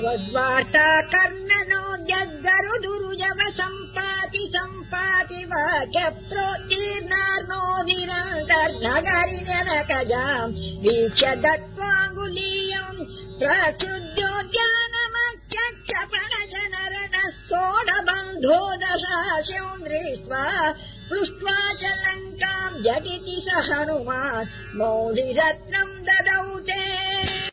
त्वद्वार्ता कर्णनो सम्पाति सम्पाति वा जोतीर्नार्नो दीरान्तर्नगरि जनकजाम् वीक्ष्य दत्त्वाङ्गुलीयम् प्रचुद्योगानमख्यक्षपण सोढबन्धो दशासोम् दृष्ट्वा पृष्ट्वा च लङ्काम् झटिति स हनुमान्। मौलिरत्नम् ददौ ददौति